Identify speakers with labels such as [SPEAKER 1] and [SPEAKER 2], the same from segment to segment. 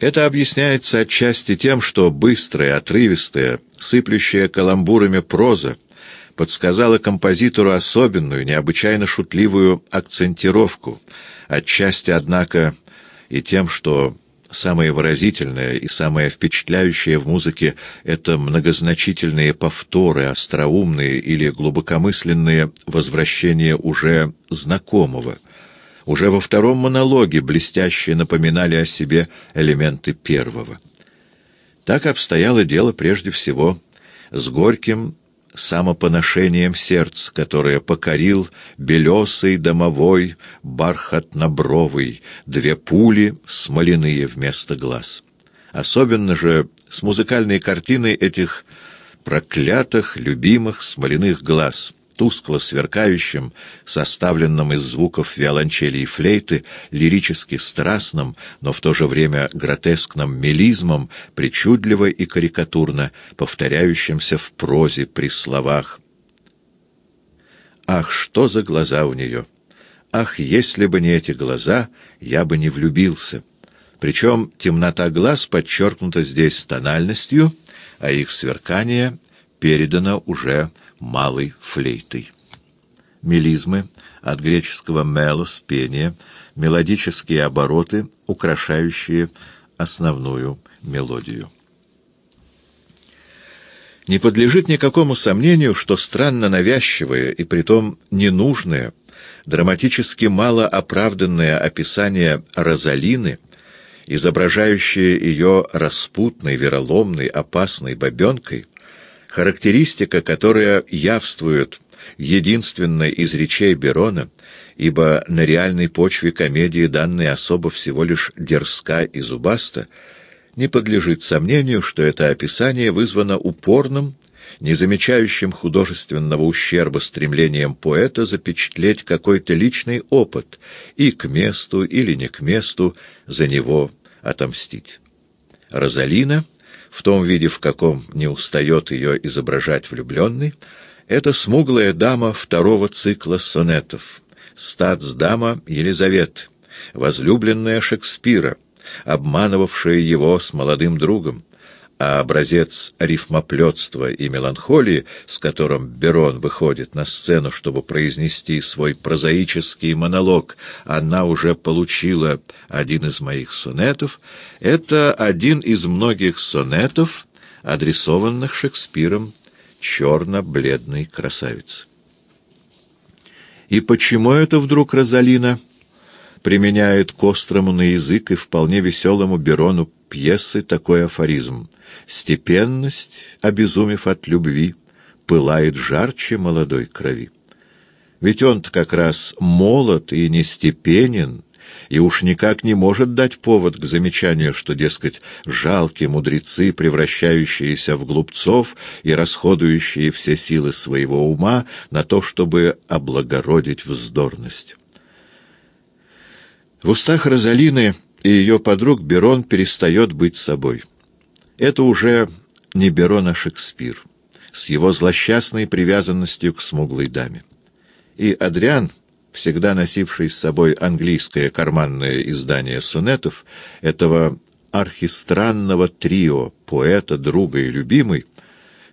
[SPEAKER 1] Это объясняется отчасти тем, что быстрая, отрывистая, сыплющая каламбурами проза подсказала композитору особенную, необычайно шутливую акцентировку, отчасти, однако, и тем, что самое выразительное и самое впечатляющее в музыке — это многозначительные повторы, остроумные или глубокомысленные возвращения уже знакомого — уже во втором монологе блестяще напоминали о себе элементы первого. Так обстояло дело прежде всего с горьким самопоношением сердца, которое покорил белесый домовой бархатнобровый, две пули смоляные вместо глаз. Особенно же с музыкальной картиной этих проклятых, любимых смоляных глаз — тускло сверкающим, составленным из звуков виолончели и флейты, лирически страстным, но в то же время гротескным мелизмом, причудливо и карикатурно повторяющимся в прозе при словах «Ах, что за глаза у нее! Ах, если бы не эти глаза, я бы не влюбился!» Причем темнота глаз подчеркнута здесь тональностью, а их сверкание передано уже малой флейтой. Мелизмы от греческого «мелос» — пение, мелодические обороты, украшающие основную мелодию. Не подлежит никакому сомнению, что странно навязчивое и притом ненужное, драматически мало оправданное описание Розалины, изображающее ее распутной, вероломной, опасной бабенкой — Характеристика, которая явствует единственной из речей Берона, ибо на реальной почве комедии данная особо всего лишь дерзка и зубаста, не подлежит сомнению, что это описание вызвано упорным, не замечающим художественного ущерба стремлением поэта запечатлеть какой-то личный опыт и к месту или не к месту за него отомстить. Розалина — в том виде, в каком не устает ее изображать влюбленный, это смуглая дама второго цикла сонетов, статсдама Елизаветы, возлюбленная Шекспира, обманывавшая его с молодым другом, а образец рифмоплетства и меланхолии, с которым Берон выходит на сцену, чтобы произнести свой прозаический монолог, она уже получила один из моих сонетов, это один из многих сонетов, адресованных Шекспиром черно-бледной красавице. И почему это вдруг Розалина применяет к острому на язык и вполне веселому Берону пьесы такой афоризм «Степенность, обезумев от любви, пылает жарче молодой крови». Ведь он-то как раз молод и нестепенен, и уж никак не может дать повод к замечанию, что, дескать, жалкие мудрецы, превращающиеся в глупцов и расходующие все силы своего ума на то, чтобы облагородить вздорность. В устах Розалины и ее подруг Берон перестает быть собой. Это уже не Берон, а Шекспир, с его злосчастной привязанностью к смуглой даме. И Адриан, всегда носивший с собой английское карманное издание сонетов, этого архистранного трио, поэта, друга и любимый,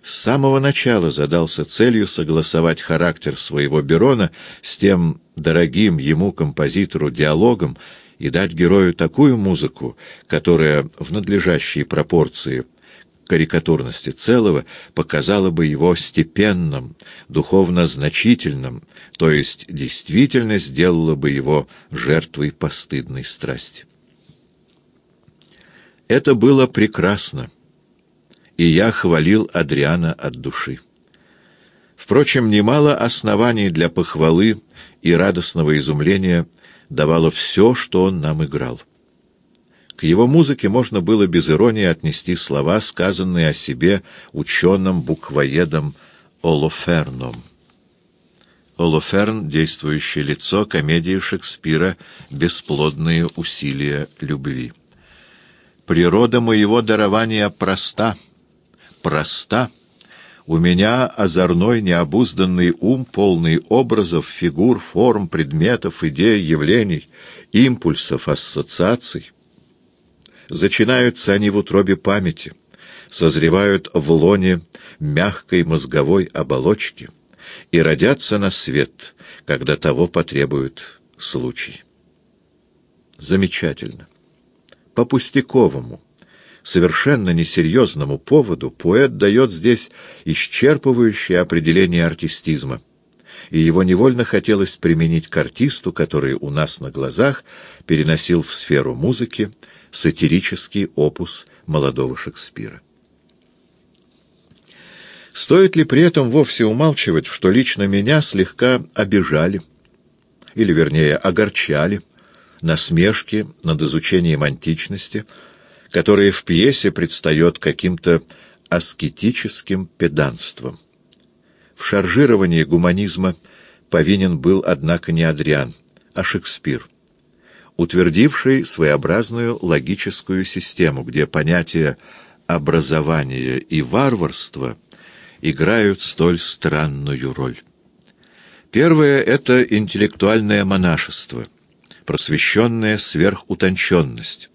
[SPEAKER 1] с самого начала задался целью согласовать характер своего Берона с тем дорогим ему композитору диалогом и дать герою такую музыку, которая в надлежащей пропорции карикатурности целого показала бы его степенным, духовно значительным, то есть действительно сделала бы его жертвой постыдной страсти. Это было прекрасно, и я хвалил Адриана от души. Впрочем, немало оснований для похвалы и радостного изумления давало все, что он нам играл. К его музыке можно было без иронии отнести слова, сказанные о себе ученым-буквоедом Олоферном. Олоферн — действующее лицо комедии Шекспира «Бесплодные усилия любви». «Природа моего дарования проста, проста». У меня озорной, необузданный ум, полный образов, фигур, форм, предметов, идей, явлений, импульсов, ассоциаций. Зачинаются они в утробе памяти, созревают в лоне мягкой мозговой оболочки и родятся на свет, когда того потребует случай. Замечательно. По пустяковому, совершенно несерьезному поводу поэт дает здесь исчерпывающее определение артистизма, и его невольно хотелось применить к артисту, который у нас на глазах переносил в сферу музыки сатирический опус молодого Шекспира. Стоит ли при этом вовсе умалчивать, что лично меня слегка обижали, или, вернее, огорчали, насмешки над изучением античности, которые в пьесе предстает каким-то аскетическим педанством. В шаржировании гуманизма повинен был, однако, не Адриан, а Шекспир, утвердивший своеобразную логическую систему, где понятия образования и варварства играют столь странную роль. Первое — это интеллектуальное монашество, просвещенная сверхутонченность,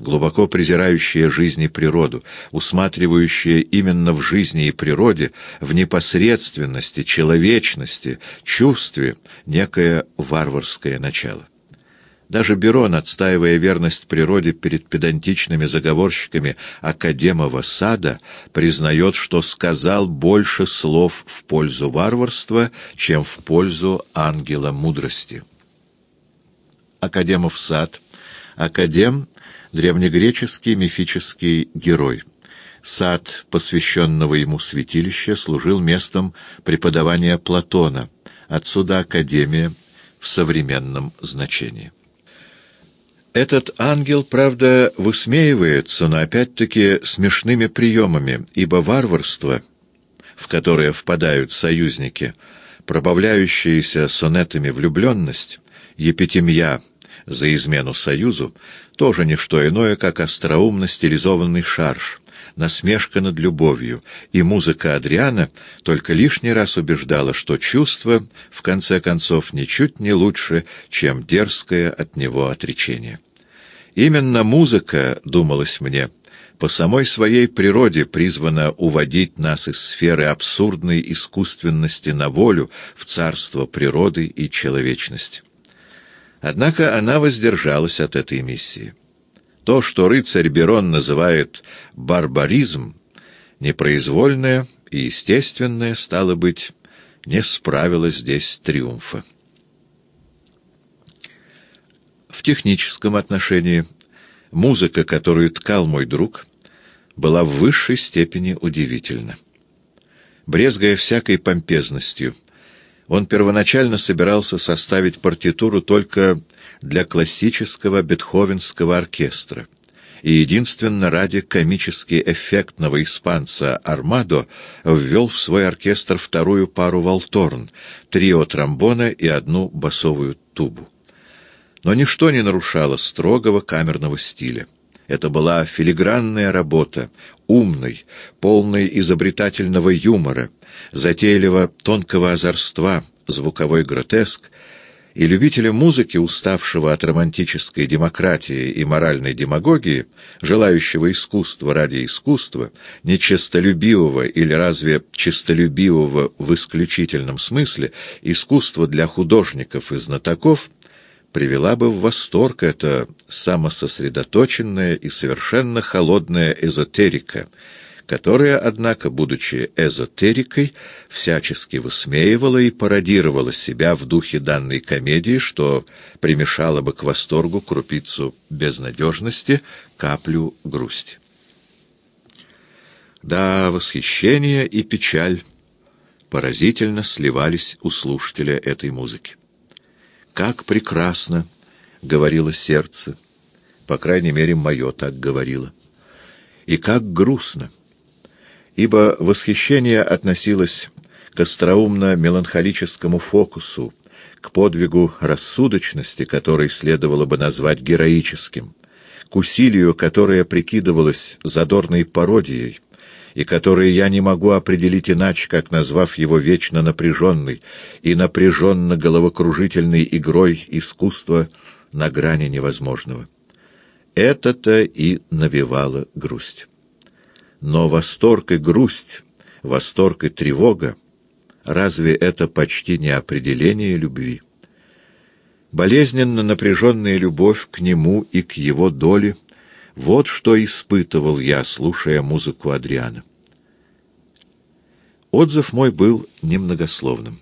[SPEAKER 1] глубоко презирающая жизнь и природу, усматривающая именно в жизни и природе, в непосредственности, человечности, чувстве некое варварское начало. Даже Берон, отстаивая верность природе перед педантичными заговорщиками Академова сада, признает, что сказал больше слов в пользу варварства, чем в пользу ангела мудрости. Академов сад. Академ — древнегреческий мифический герой. Сад, посвященного ему святилища, служил местом преподавания Платона, отсюда Академия в современном значении. Этот ангел, правда, высмеивается, но опять-таки смешными приемами, ибо варварство, в которое впадают союзники, пробавляющиеся сонетами влюбленность, епитемья за измену союзу, тоже не что иное, как остроумно стилизованный шарж, насмешка над любовью, и музыка Адриана только лишний раз убеждала, что чувство, в конце концов, ничуть не лучше, чем дерзкое от него отречение. Именно музыка, думалось мне, по самой своей природе призвана уводить нас из сферы абсурдной искусственности на волю в царство природы и человечности. Однако она воздержалась от этой миссии. То, что рыцарь Берон называет «барбаризм», непроизвольное и естественное, стало быть, не справилось здесь триумфа. В техническом отношении музыка, которую ткал мой друг, была в высшей степени удивительна. Брезгая всякой помпезностью, он первоначально собирался составить партитуру только для классического бетховенского оркестра, и единственно ради комически эффектного испанца Армадо ввел в свой оркестр вторую пару валторн, трио тромбона и одну басовую тубу. Но ничто не нарушало строгого камерного стиля. Это была филигранная работа, умной, полной изобретательного юмора, затейливо тонкого озорства, звуковой гротеск, и любителя музыки, уставшего от романтической демократии и моральной демагогии, желающего искусства ради искусства, нечестолюбивого или разве честолюбивого в исключительном смысле, искусства для художников и знатоков, привела бы в восторг эта самососредоточенная и совершенно холодная эзотерика — которая, однако, будучи эзотерикой, всячески высмеивала и пародировала себя в духе данной комедии, что примешало бы к восторгу крупицу безнадежности, каплю грусти. Да, восхищение и печаль поразительно сливались у слушателя этой музыки. «Как прекрасно!» — говорило сердце, по крайней мере, мое так говорило. «И как грустно!» ибо восхищение относилось к остроумно-меланхолическому фокусу, к подвигу рассудочности, который следовало бы назвать героическим, к усилию, которое прикидывалось задорной пародией, и которое я не могу определить иначе, как назвав его вечно напряженной и напряженно-головокружительной игрой искусства на грани невозможного. Это-то и навевало грусть. Но восторг и грусть, восторг и тревога — разве это почти не определение любви? Болезненно напряженная любовь к нему и к его доле — вот что испытывал я, слушая музыку Адриана. Отзыв мой был немногословным.